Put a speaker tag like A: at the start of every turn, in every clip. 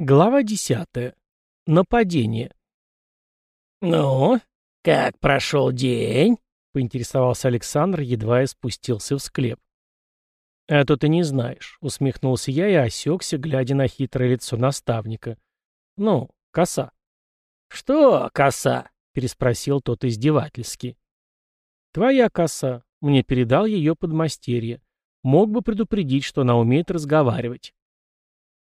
A: Глава десятая. Нападение.
B: «Ну, как прошел день?»
A: — поинтересовался Александр, едва я спустился в склеп. «А то ты не знаешь», — усмехнулся я и осекся, глядя на хитрое лицо наставника. «Ну, коса».
B: «Что коса?»
A: — переспросил тот издевательски. «Твоя коса. Мне передал ее подмастерье. Мог бы предупредить, что она умеет разговаривать».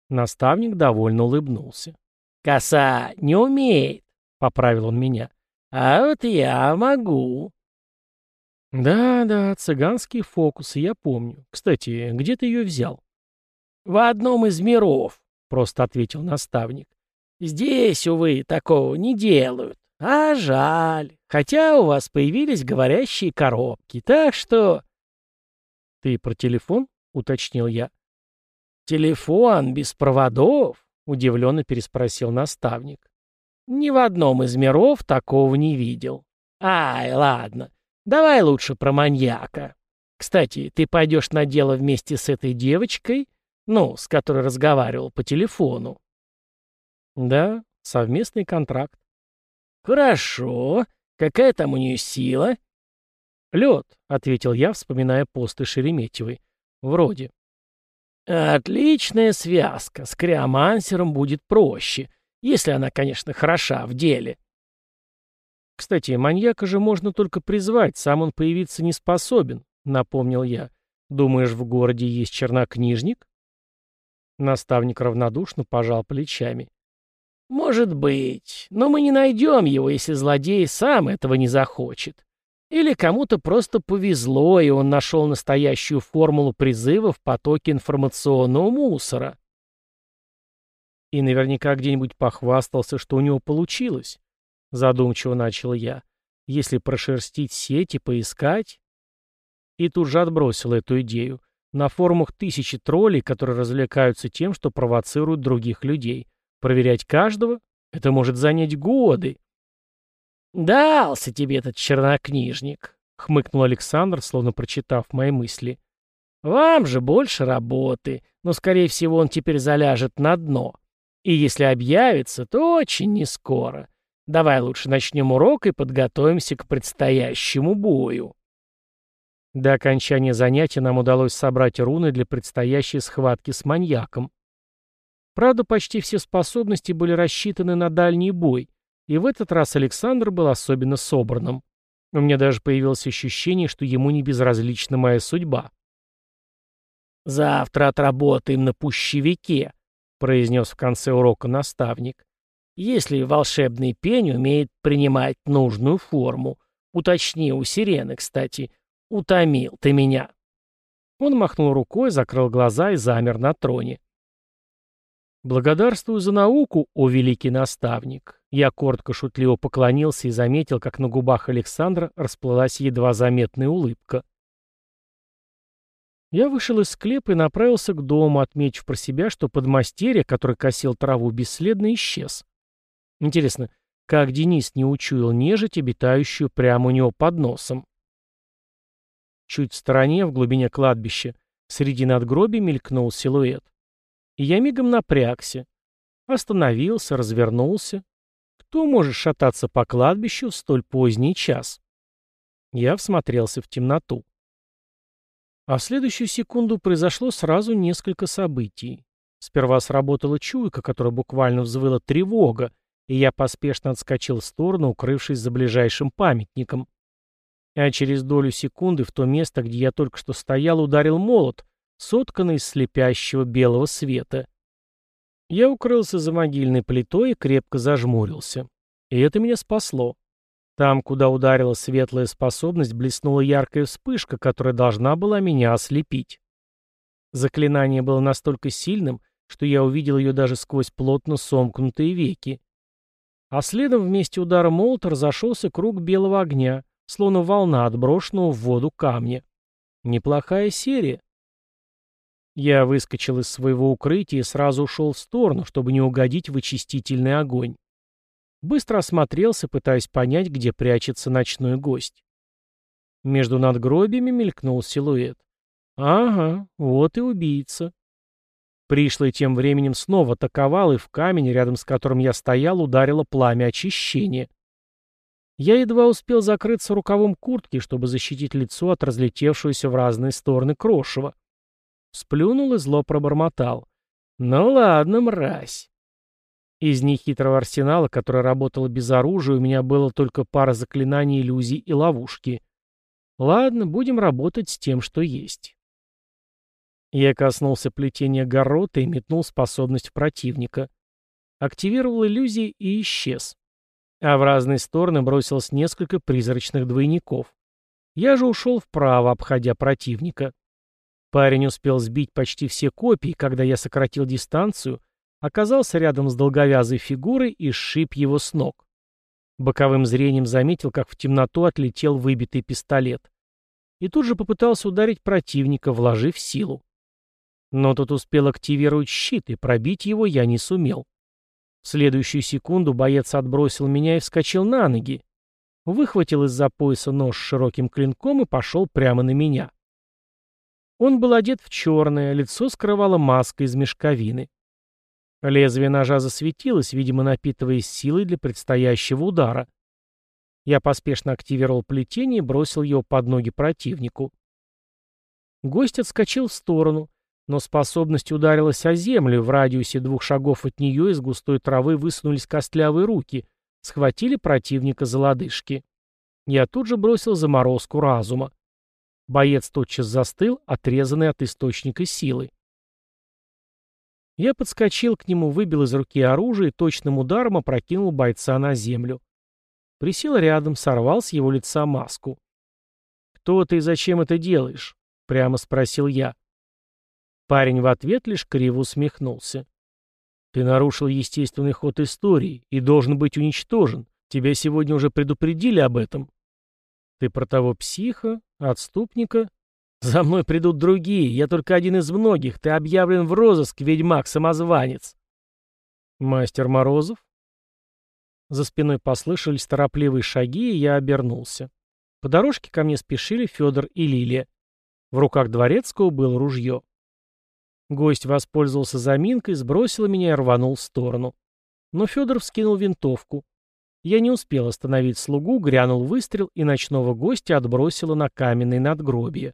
A: Наставник довольно улыбнулся.
B: «Коса не умеет», — поправил он меня. «А вот я могу».
A: «Да-да, цыганские фокусы, я помню. Кстати, где ты ее взял?»
B: «В одном из миров», — просто ответил наставник. «Здесь, увы, такого не делают. А жаль. Хотя у вас появились говорящие коробки, так что...»
A: «Ты про телефон?» — уточнил я.
B: «Телефон без проводов?» — удивленно переспросил наставник. «Ни в одном из миров такого не видел. Ай, ладно, давай лучше про маньяка. Кстати, ты пойдешь на дело вместе с этой девочкой, ну, с которой разговаривал по телефону?»
A: «Да, совместный контракт».
B: «Хорошо. Какая там у нее сила?»
A: «Лед», — ответил я, вспоминая посты Шереметьевой. «Вроде».
B: Отличная связка. С криомансером будет проще. Если она, конечно, хороша в деле.
A: Кстати, маньяка же можно только призвать, сам он появиться не способен, напомнил я. Думаешь, в городе есть чернокнижник? Наставник равнодушно пожал плечами.
B: Может быть, но мы не найдем его, если злодей сам этого не захочет. Или кому-то просто повезло, и он нашел настоящую формулу призыва в потоке информационного мусора.
A: И наверняка где-нибудь похвастался, что у него получилось. Задумчиво начал я. Если прошерстить сеть и поискать... И тут же отбросил эту идею. На форумах тысячи троллей, которые развлекаются тем, что провоцируют других людей. Проверять каждого — это может занять годы.
B: «Дался тебе этот чернокнижник», — хмыкнул Александр, словно прочитав мои мысли. «Вам же больше работы, но, скорее всего, он теперь заляжет на дно. И если объявится, то очень нескоро. Давай лучше начнем урок и подготовимся к предстоящему бою».
A: До окончания занятия нам удалось собрать руны для предстоящей схватки с маньяком. Правда, почти все способности были рассчитаны на дальний бой, и в этот раз Александр был особенно собранным. У меня даже появилось ощущение, что ему не безразлична моя судьба.
B: «Завтра отработаем на пущевике», — произнес в конце урока наставник. «Если волшебный пень умеет принимать нужную форму. Уточни у сирены, кстати. Утомил ты меня».
A: Он махнул рукой, закрыл глаза и замер на троне. «Благодарствую за науку, о великий наставник!» Я коротко шутливо поклонился и заметил, как на губах Александра расплылась едва заметная улыбка. Я вышел из склепа и направился к дому, отметив про себя, что подмастерье, который косил траву, бесследно исчез. Интересно, как Денис не учуял нежить, обитающую прямо у него под носом? Чуть в стороне, в глубине кладбища, среди надгробий мелькнул силуэт. И я мигом напрягся. Остановился, развернулся. Кто может шататься по кладбищу в столь поздний час? Я всмотрелся в темноту. А в следующую секунду произошло сразу несколько событий. Сперва сработала чуйка, которая буквально взвыла тревога, и я поспешно отскочил в сторону, укрывшись за ближайшим памятником. А через долю секунды в то место, где я только что стоял, ударил молот, сотканный из слепящего белого света. Я укрылся за могильной плитой и крепко зажмурился. И это меня спасло. Там, куда ударила светлая способность, блеснула яркая вспышка, которая должна была меня ослепить. Заклинание было настолько сильным, что я увидел ее даже сквозь плотно сомкнутые веки. А следом вместе удара молота разошелся круг белого огня, словно волна, отброшенного в воду камня. Неплохая серия. Я выскочил из своего укрытия и сразу ушел в сторону, чтобы не угодить в очистительный огонь. Быстро осмотрелся, пытаясь понять, где прячется ночной гость. Между надгробиями мелькнул силуэт. Ага, вот и убийца. Пришлый тем временем снова атаковал, и в камень, рядом с которым я стоял, ударило пламя очищения. Я едва успел закрыться рукавом куртки, чтобы защитить лицо от разлетевшегося в разные стороны крошева. Сплюнул и зло пробормотал. «Ну ладно, мразь». Из нехитрого арсенала, который работал без оружия, у меня было только пара заклинаний, иллюзий и ловушки. Ладно, будем работать с тем, что есть. Я коснулся плетения горота и метнул способность противника. Активировал иллюзии и исчез. А в разные стороны бросилось несколько призрачных двойников. Я же ушел вправо, обходя противника. Парень успел сбить почти все копии, когда я сократил дистанцию, оказался рядом с долговязой фигурой и сшиб его с ног. Боковым зрением заметил, как в темноту отлетел выбитый пистолет. И тут же попытался ударить противника, вложив силу. Но тот успел активировать щит, и пробить его я не сумел. В следующую секунду боец отбросил меня и вскочил на ноги. Выхватил из-за пояса нож с широким клинком и пошел прямо на меня. Он был одет в черное, лицо скрывала маска из мешковины. Лезвие ножа засветилось, видимо, напитываясь силой для предстоящего удара. Я поспешно активировал плетение и бросил его под ноги противнику. Гость отскочил в сторону, но способность ударилась о землю, в радиусе двух шагов от нее из густой травы высунулись костлявые руки, схватили противника за лодыжки. Я тут же бросил заморозку разума. Боец тотчас застыл, отрезанный от источника силы. Я подскочил к нему, выбил из руки оружие и точным ударом опрокинул бойца на землю. Присел рядом, сорвал с его лица маску. «Кто ты и зачем это делаешь?» — прямо спросил я. Парень в ответ лишь криво усмехнулся. «Ты нарушил естественный ход истории и должен быть уничтожен. Тебя сегодня уже предупредили об этом». «Ты про того психа? Отступника?» «За мной придут другие. Я только один из многих. Ты объявлен в розыск, ведьмак-самозванец». «Мастер Морозов?» За спиной послышались торопливые шаги, и я обернулся. По дорожке ко мне спешили Федор и Лилия. В руках дворецкого было ружье. Гость воспользовался заминкой, сбросил меня и рванул в сторону. Но Федор вскинул винтовку. Я не успел остановить слугу, грянул выстрел, и ночного гостя отбросило на каменный надгробие.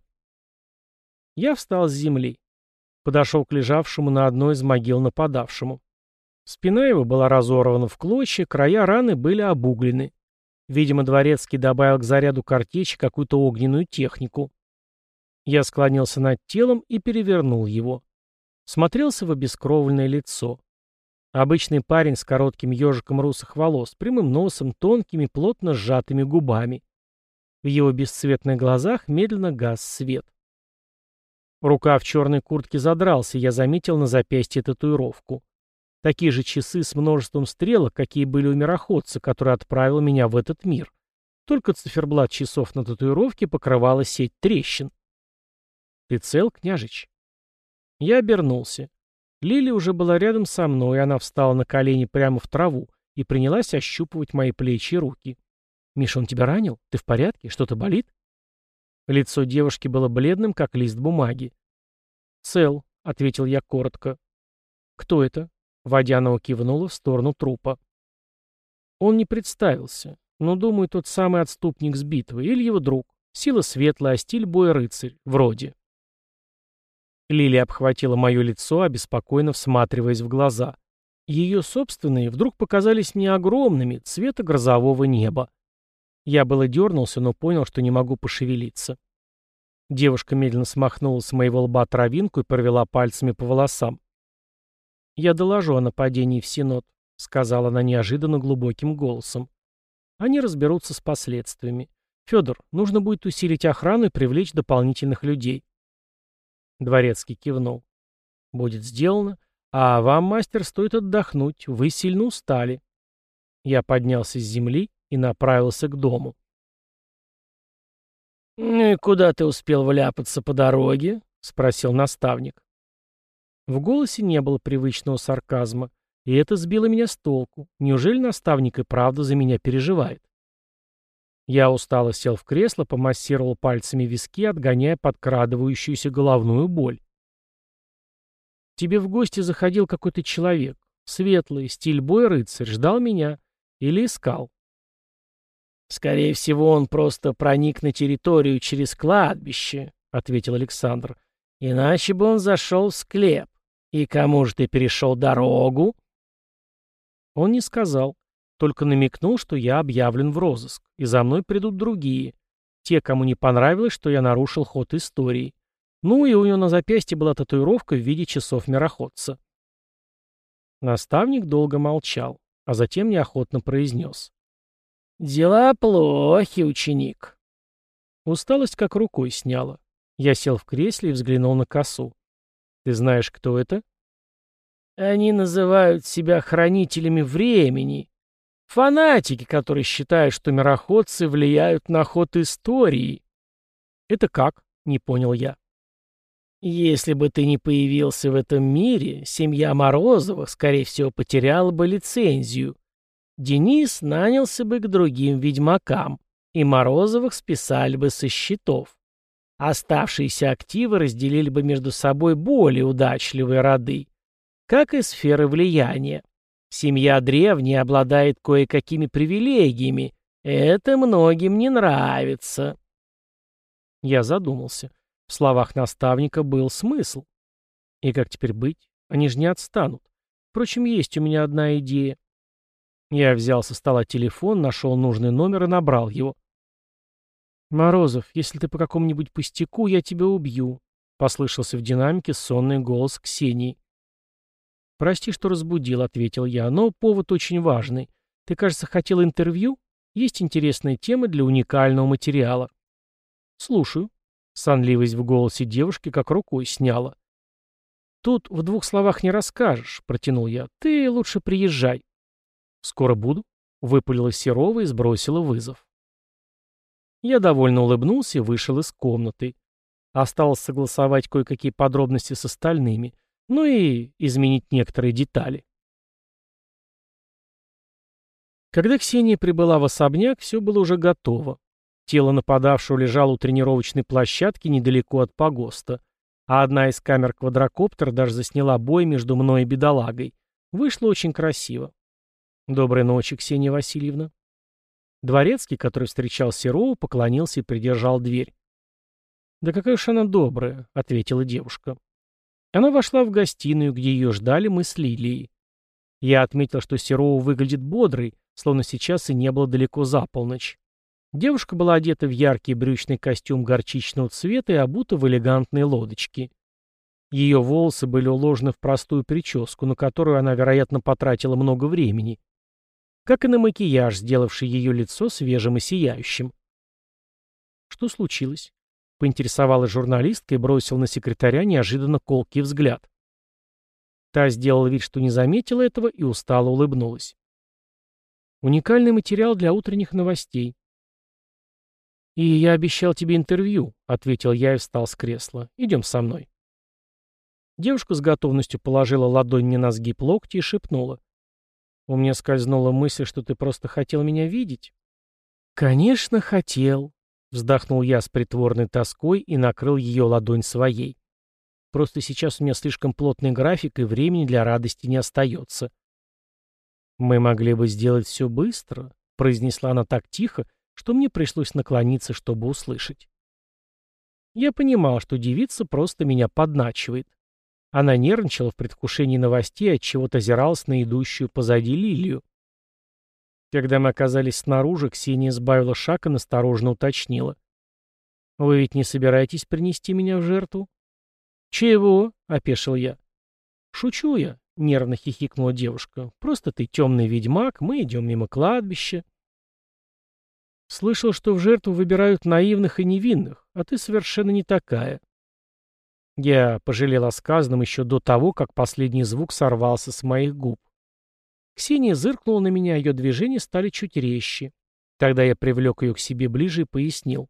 A: Я встал с земли. Подошел к лежавшему на одной из могил нападавшему. Спина его была разорвана в клочья, края раны были обуглены. Видимо, дворецкий добавил к заряду картечи какую-то огненную технику. Я склонился над телом и перевернул его смотрелся в обескровленное лицо. Обычный парень с коротким ежиком русых волос, прямым носом, тонкими, плотно сжатыми губами. В его бесцветных глазах медленно гас свет. Рука в черной куртке задрался, я заметил на запястье татуировку. Такие же часы с множеством стрелок, какие были у мироходца, который отправил меня в этот мир. Только циферблат часов на татуировке покрывала сеть трещин. «Ты цел, княжич?» Я обернулся. Лили уже была рядом со мной, и она встала на колени прямо в траву и принялась ощупывать мои плечи и руки. «Миша, он тебя ранил? Ты в порядке? Что-то болит?» Лицо девушки было бледным, как лист бумаги. «Цел», — ответил я коротко. «Кто это?» — Водянова кивнула в сторону трупа. Он не представился, но, думаю, тот самый отступник с битвы или его друг. Сила светлая, а стиль боя рыцарь. Вроде. Лилия обхватила мое лицо, обеспокоенно всматриваясь в глаза. Ее собственные вдруг показались мне огромными, цвета грозового неба. Я было дернулся, но понял, что не могу пошевелиться. Девушка медленно смахнула с моего лба травинку и провела пальцами по волосам. «Я доложу о нападении в Синод», — сказала она неожиданно глубоким голосом. «Они разберутся с последствиями. Федор, нужно будет усилить охрану и привлечь дополнительных людей. Дворецкий кивнул. «Будет сделано. А вам, мастер, стоит отдохнуть. Вы сильно устали». Я поднялся с земли и направился к дому.
B: «Ну и куда ты успел вляпаться по дороге?» — спросил наставник.
A: В голосе не было привычного сарказма, и это сбило меня с толку. Неужели наставник и правда за меня переживает? Я устало сел в кресло, помассировал пальцами виски, отгоняя подкрадывающуюся головную боль. тебе в гости заходил какой-то человек. Светлый, стиль бой рыцарь, ждал меня. Или искал.
B: «Скорее всего, он просто проник на территорию через кладбище», — ответил Александр. «Иначе бы он зашел в склеп. И кому же ты перешел дорогу?»
A: Он не сказал, только намекнул, что я объявлен в розыск, и за мной придут другие, те, кому не понравилось, что я нарушил ход истории. Ну и у него на запястье была татуировка в виде часов мироходца. Наставник долго молчал, а затем неохотно произнес.
B: «Дела плохи, ученик».
A: Усталость как рукой сняла. Я сел в кресле и взглянул на косу. «Ты знаешь, кто это?»
B: «Они называют себя хранителями времени. Фанатики, которые считают, что мироходцы влияют на ход истории».
A: «Это как?» — не понял я.
B: «Если бы ты не появился в этом мире, семья Морозовых, скорее всего, потеряла бы лицензию, Денис нанялся бы к другим ведьмакам, и Морозовых списали бы со счетов. Оставшиеся активы разделили бы между собой более удачливые роды, как и сферы влияния. Семья древняя обладает кое-какими привилегиями. Это многим не нравится.
A: Я задумался. В словах наставника был смысл. И как теперь быть? Они же не отстанут. Впрочем, есть у меня одна идея. Я взял со стола телефон, нашел нужный номер и набрал его. «Морозов, если ты по какому-нибудь пустяку, я тебя убью», — послышался в динамике сонный голос Ксении. «Прости, что разбудил», — ответил я, — «но повод очень важный. Ты, кажется, хотел интервью? Есть интересная тема для уникального материала». «Слушаю». Сонливость в голосе девушки как рукой сняла. «Тут в двух словах не расскажешь», — протянул я. «Ты лучше приезжай». «Скоро буду», — выпалила Серова и сбросила вызов. Я довольно улыбнулся и вышел из комнаты. Осталось согласовать кое-какие подробности с остальными, ну и изменить некоторые детали. Когда Ксения прибыла в особняк, все было уже готово. Тело нападавшего лежало у тренировочной площадки недалеко от погоста, а одна из камер квадрокоптера даже засняла бой между мной и бедолагой. Вышло очень красиво. «Доброй ночи, Ксения Васильевна». Дворецкий, который встречал Серову, поклонился и придержал дверь. «Да какая уж она добрая», — ответила девушка. Она вошла в гостиную, где ее ждали мы с Лилией. Я отметил, что Серова выглядит бодрой, словно сейчас и не было далеко за полночь. Девушка была одета в яркий брючный костюм горчичного цвета и обута в элегантные лодочки. Ее волосы были уложены в простую прическу, на которую она, вероятно, потратила много времени как и на макияж, сделавший ее лицо свежим и сияющим. «Что случилось?» — поинтересовалась журналистка и бросила на секретаря неожиданно колкий взгляд. Та сделала вид, что не заметила этого, и устало улыбнулась. «Уникальный материал для утренних новостей». «И я обещал тебе интервью», — ответил я и встал с кресла. «Идем со мной». Девушка с готовностью положила ладонь мне на сгиб локти и шепнула. У меня скользнула мысль, что ты просто хотел меня видеть. Конечно, хотел. Вздохнул я с притворной тоской и накрыл ее ладонь своей. Просто сейчас у меня слишком плотный график, и времени для радости не остается. «Мы могли бы сделать все быстро», — произнесла она так тихо, что мне пришлось наклониться, чтобы услышать. Я понимал, что девица просто меня подначивает. Она нервничала в предвкушении новостей, от чего то озиралась на идущую позади Лилию. Когда мы оказались снаружи, Ксения сбавила шаг и насторожно уточнила. «Вы ведь не собираетесь принести меня в жертву?» «Чего?» — опешил я. «Шучу я», — нервно хихикнула девушка. «Просто ты темный ведьмак, мы идем мимо кладбища». «Слышал, что в жертву выбирают наивных и невинных, а ты совершенно не такая. Я пожалел о сказанном еще до того, как последний звук сорвался с моих губ. Ксения зыркнула на меня, ее движения стали чуть резче. Тогда я привлек ее к себе ближе и пояснил.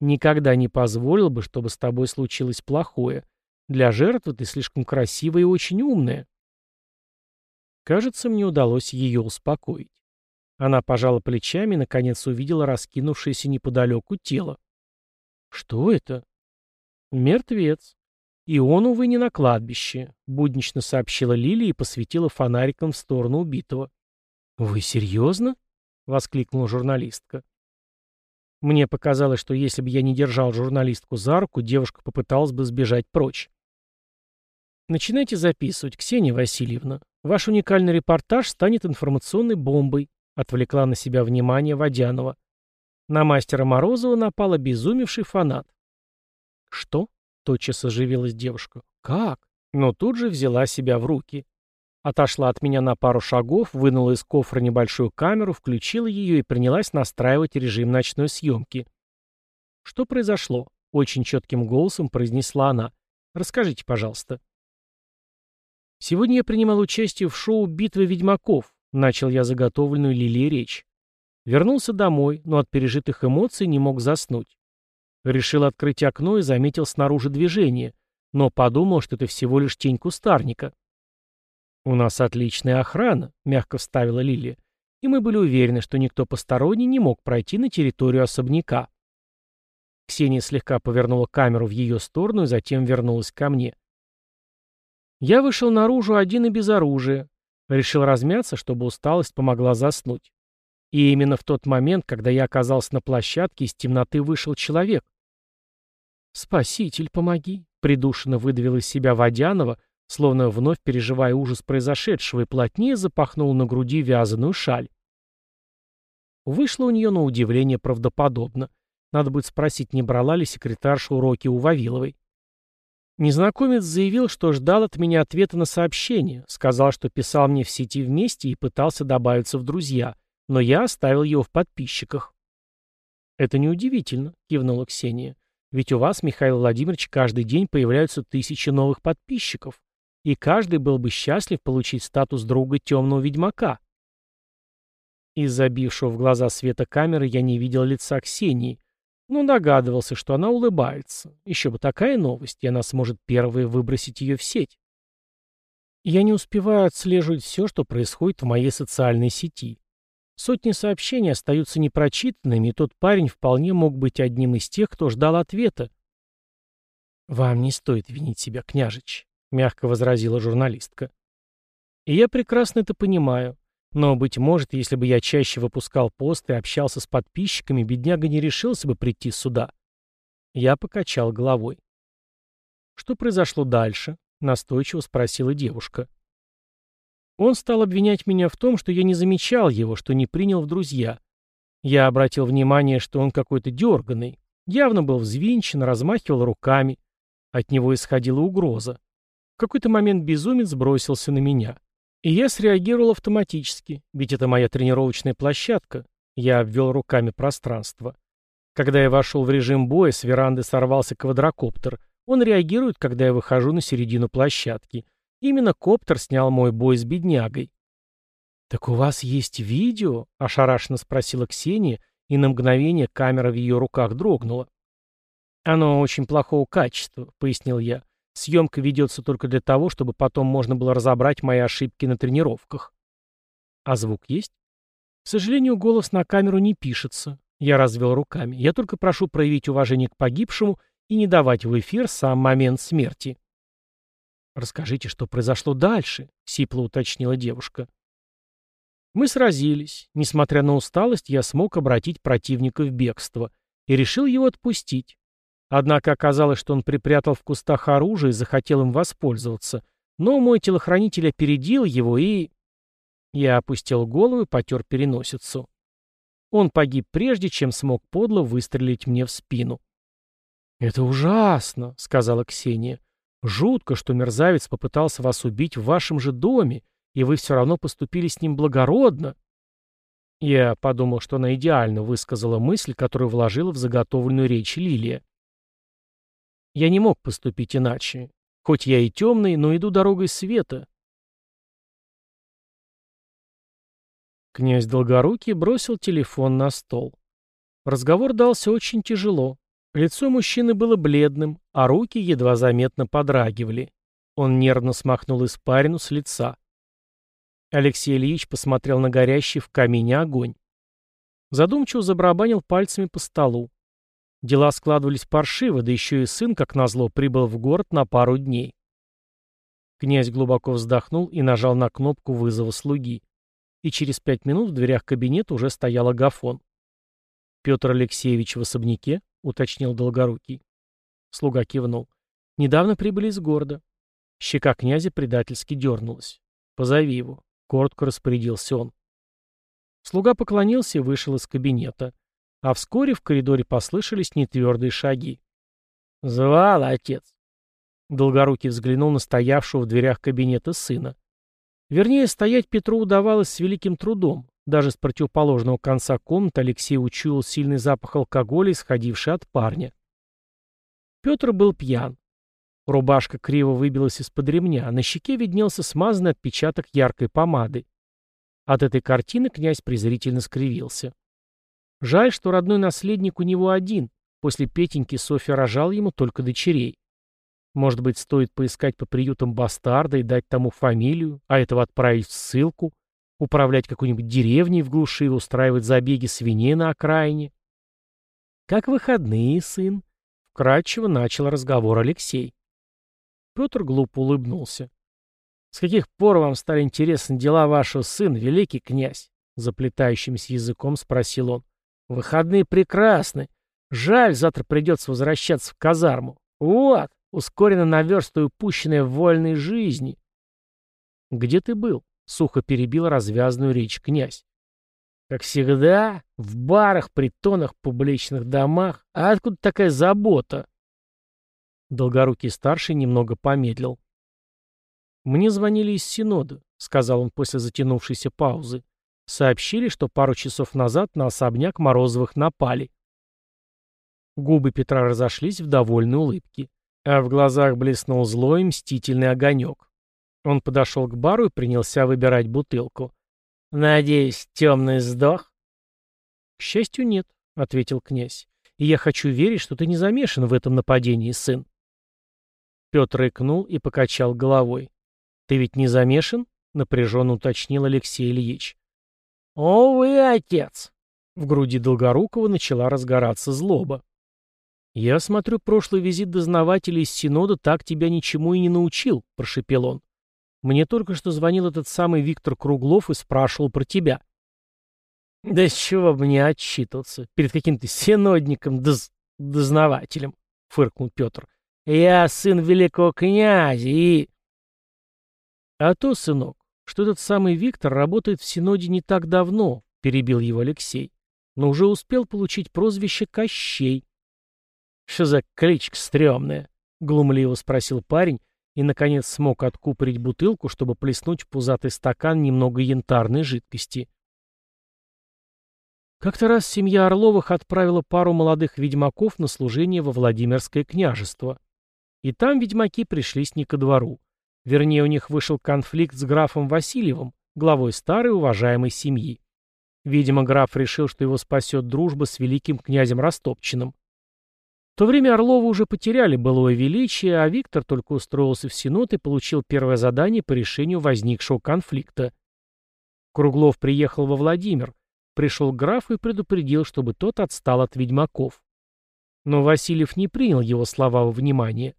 A: «Никогда не позволил бы, чтобы с тобой случилось плохое. Для жертвы ты слишком красивая и очень умная». Кажется, мне удалось ее успокоить. Она пожала плечами и, наконец, увидела раскинувшееся неподалеку тело. «Что это?» Мертвец. И он, увы, не на кладбище, буднично сообщила Лилия и посветила фонариком в сторону убитого. «Вы серьезно?» — воскликнула журналистка. Мне показалось, что если бы я не держал журналистку за руку, девушка попыталась бы сбежать прочь. Начинайте записывать, Ксения Васильевна. Ваш уникальный репортаж станет информационной бомбой, отвлекла на себя внимание Водянова. На мастера Морозова напал обезумевший фанат. Что? Тотчас оживилась девушка. Как? Но тут же взяла себя в руки. Отошла от меня на пару шагов, вынула из кофра небольшую камеру, включила ее и принялась настраивать режим ночной съемки. Что произошло? Очень четким голосом произнесла она. Расскажите, пожалуйста. Сегодня я принимал участие в шоу «Битва ведьмаков», начал я заготовленную Лилией речь. Вернулся домой, но от пережитых эмоций не мог заснуть. Решил открыть окно и заметил снаружи движение, но подумал, что это всего лишь тень кустарника. «У нас отличная охрана», — мягко вставила Лилия, и мы были уверены, что никто посторонний не мог пройти на территорию особняка. Ксения слегка повернула камеру в ее сторону и затем вернулась ко мне. Я вышел наружу один и без оружия. Решил размяться, чтобы усталость помогла заснуть. И именно в тот момент, когда я оказался на площадке, из темноты вышел человек. «Спаситель, помоги!» — придушенно выдавил из себя Водянова, словно вновь переживая ужас произошедшего, и плотнее запахнул на груди вязаную шаль. Вышло у нее на удивление правдоподобно. Надо будет спросить, не брала ли секретарша уроки у Вавиловой. Незнакомец заявил, что ждал от меня ответа на сообщение, сказал, что писал мне в сети вместе и пытался добавиться в друзья, но я оставил его в подписчиках. «Это неудивительно», — кивнула Ксения. «Ведь у вас, Михаил Владимирович, каждый день появляются тысячи новых подписчиков, и каждый был бы счастлив получить статус друга темного ведьмака». Из-за бившего в глаза света камеры я не видел лица Ксении, ну, догадывался, что она улыбается. Еще бы такая новость, и она сможет первой выбросить ее в сеть. Я не успеваю отслеживать все, что происходит в моей социальной сети. Сотни сообщений остаются непрочитанными, и тот парень вполне мог быть одним из тех, кто ждал ответа. «Вам не стоит винить себя, княжич», — мягко возразила журналистка. «И я прекрасно это понимаю. Но, быть может, если бы я чаще выпускал пост и общался с подписчиками, бедняга не решился бы прийти сюда. Я покачал головой. «Что произошло дальше?» — настойчиво спросила девушка. Он стал обвинять меня в том, что я не замечал его, что не принял в друзья. Я обратил внимание, что он какой-то дерганный, явно был взвинчен, размахивал руками. От него исходила угроза. В какой-то момент безумец бросился на меня. И я среагировал автоматически, ведь это моя тренировочная площадка. Я обвел руками пространство. Когда я вошел в режим боя, с веранды сорвался квадрокоптер. Он реагирует, когда я выхожу на середину площадки. Именно коптер снял мой бой с беднягой. «Так у вас есть видео?» — ошарашенно спросила Ксения, и на мгновение камера в ее руках дрогнула. «Оно очень плохого качества», — пояснил я. Съемка ведется только для того, чтобы потом можно было разобрать мои ошибки на тренировках. А звук есть? К сожалению, голос на камеру не пишется. Я развел руками. Я только прошу проявить уважение к погибшему и не давать в эфир сам момент смерти. «Расскажите, что произошло дальше», — сипло уточнила девушка. Мы сразились. Несмотря на усталость, я смог обратить противника в бегство и решил его отпустить. Однако оказалось, что он припрятал в кустах оружие и захотел им воспользоваться. Но мой телохранитель опередил его и... Я опустил голову и потер переносицу. Он погиб прежде, чем смог подло выстрелить мне в спину. «Это ужасно», — сказала Ксения. «Жутко, что мерзавец попытался вас убить в вашем же доме, и вы все равно поступили с ним благородно». Я подумал, что она идеально высказала мысль, которую вложила в заготовленную речь Лилия. Я не мог поступить иначе. Хоть я и темный, но иду дорогой света. Князь Долгорукий бросил телефон на стол. Разговор дался очень тяжело. Лицо мужчины было бледным, а руки едва заметно подрагивали. Он нервно смахнул испарину с лица. Алексей Ильич посмотрел на горящий в камине огонь. Задумчиво забарабанил пальцами по столу. Дела складывались паршиво, да еще и сын, как назло, прибыл в город на пару дней. Князь глубоко вздохнул и нажал на кнопку вызова слуги. И через пять минут в дверях кабинета уже стоял Агафон. «Петр Алексеевич в особняке?» — уточнил Долгорукий. Слуга кивнул. «Недавно прибыли из города». Щека князя предательски дернулась. «Позови его», — коротко распорядился он. Слуга поклонился и вышел из кабинета. А вскоре в коридоре послышались нетвердые шаги. «Звал отец!» Долгорукий взглянул на стоявшего в дверях кабинета сына. Вернее, стоять Петру удавалось с великим трудом. Даже с противоположного конца комнаты Алексей учуял сильный запах алкоголя, исходивший от парня. Петр был пьян. Рубашка криво выбилась из-под ремня, а на щеке виднелся смазанный отпечаток яркой помады. От этой картины князь презрительно скривился. Жаль, что родной наследник у него один. После Петеньки Софья рожал ему только дочерей. Может быть, стоит поискать по приютам бастарда и дать тому фамилию, а этого отправить в ссылку, управлять какой-нибудь деревней в глуши устраивать забеги свиней на окраине? Как выходные, сын? Вкратчиво начал разговор Алексей. Петр глупо улыбнулся. «С каких пор вам стали интересны дела вашего сына, великий князь?» Заплетающимся языком спросил он. Выходные прекрасны. Жаль, завтра придется возвращаться в казарму. Вот, ускоренно наверстаю упущенное в вольной жизни. Где ты был? Сухо перебил развязную речь князь. Как всегда, в барах, притонах, публичных домах. А откуда такая забота? Долгорукий старший немного помедлил. «Мне звонили из Синода», — сказал он после затянувшейся паузы. Сообщили, что пару часов назад на особняк Морозовых напали. Губы Петра разошлись в довольной улыбке, а в глазах блеснул злой мстительный огонек. Он подошел к бару и принялся выбирать бутылку. «Надеюсь, темный сдох?» «К счастью, нет», — ответил князь. «И я хочу верить, что ты не замешан в этом нападении, сын». Петр икнул и покачал головой. «Ты ведь не замешан?» — напряженно уточнил Алексей Ильич. «О, вы отец!» В груди Долгорукова начала разгораться злоба. «Я смотрю, прошлый визит дознавателя из Синода так тебя ничему и не научил», — прошепел он. «Мне только что звонил этот самый Виктор Круглов и спрашивал про тебя». «Да с чего бы мне отчитываться перед каким-то синодником доз... дознавателем?» — фыркнул Петр. «Я сын великого князя и...» «А то, сынок, что этот самый Виктор работает в Синоде не так давно, перебил его Алексей, но уже успел получить прозвище Кощей. Что за кличка стрёмная? Глумливо спросил парень и, наконец, смог откупорить бутылку, чтобы плеснуть в пузатый стакан немного янтарной жидкости. Как-то раз семья Орловых отправила пару молодых ведьмаков на служение во Владимирское княжество. И там ведьмаки пришлись не ко двору. Вернее, у них вышел конфликт с графом Васильевым, главой старой уважаемой семьи. Видимо, граф решил, что его спасет дружба с великим князем Растопчиным. В то время Орловы уже потеряли былое величие, а Виктор только устроился в Синод и получил первое задание по решению возникшего конфликта. Круглов приехал во Владимир, пришел к графу и предупредил, чтобы тот отстал от ведьмаков. Но Васильев не принял его слова во внимание.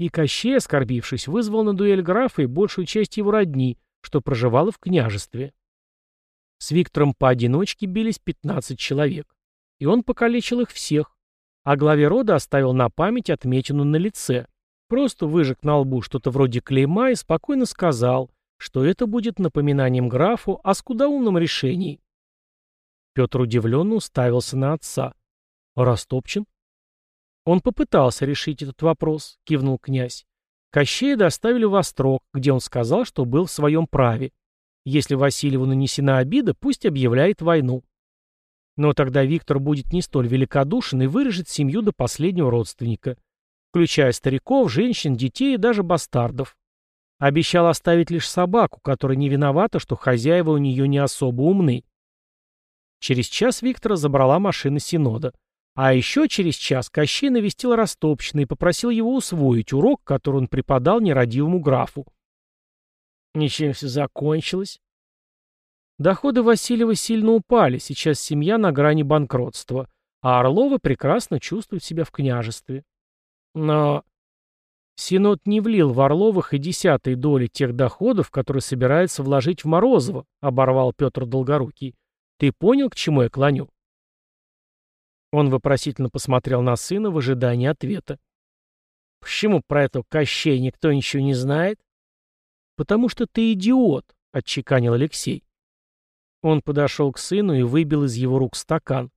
A: И Кощей, оскорбившись, вызвал на дуэль графа и большую часть его родни, что проживало в княжестве. С Виктором поодиночке бились 15 человек, и он покалечил их всех, а главе рода оставил на память отметину на лице, просто выжег на лбу что-то вроде клейма и спокойно сказал, что это будет напоминанием графу о скудоумном решении. Петр удивленно уставился на отца. «Растопчен?» Он попытался решить этот вопрос, кивнул князь. Кощея доставили в Острог, где он сказал, что был в своем праве. Если Васильеву нанесена обида, пусть объявляет войну. Но тогда Виктор будет не столь великодушен и вырежет семью до последнего родственника, включая стариков, женщин, детей и даже бастардов. Обещал оставить лишь собаку, которая не виновата, что хозяева у нее не особо умны. Через час Виктора забрала машина Синода. А еще через час Кощей навестил Растопчина и попросил его усвоить урок, который он преподал нерадивому графу. Ничем все закончилось. Доходы Васильева сильно упали, сейчас семья на грани банкротства. а Орловы прекрасно чувствуют себя в княжестве. Но Синод не влил в Орловых и десятой доли тех доходов, которые собирается вложить в Морозово, оборвал Петр Долгорукий. Ты понял, к чему я клоню? Он вопросительно посмотрел на сына в ожидании ответа. «Почему про эту Кощей никто ничего не знает?» «Потому что ты идиот», — отчеканил Алексей. Он подошел к сыну и выбил из его рук стакан.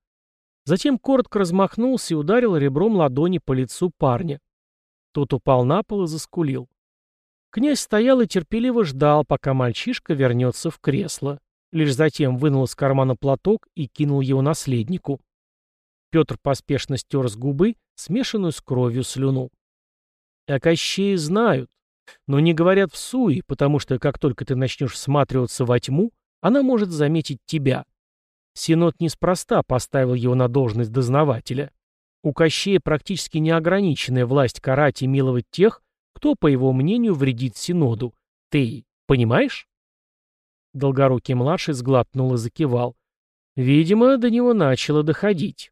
A: Затем коротко размахнулся и ударил ребром ладони по лицу парня. Тот упал на пол и заскулил. Князь стоял и терпеливо ждал, пока мальчишка вернется в кресло. Лишь затем вынул из кармана платок и кинул его наследнику. Петр поспешно стер с губы, смешанную с кровью слюну. О Кощее знают, но не говорят в суе, потому что как только ты начнешь всматриваться во тьму, она может заметить тебя. Синод неспроста поставил его на должность дознавателя. У Кощея практически неограниченная власть карать и миловать тех, кто, по его мнению, вредит Синоду. Ты понимаешь? Долгорукий-младший сглотнул и закивал. Видимо, до него начало доходить.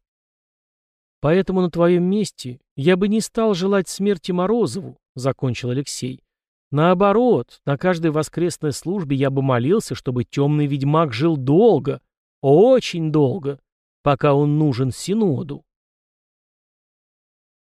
A: Поэтому на твоем месте я бы не стал желать смерти Морозову, закончил Алексей. Наоборот, на каждой воскресной службе я бы молился, чтобы темный ведьмак жил долго, очень долго, пока он нужен Синоду.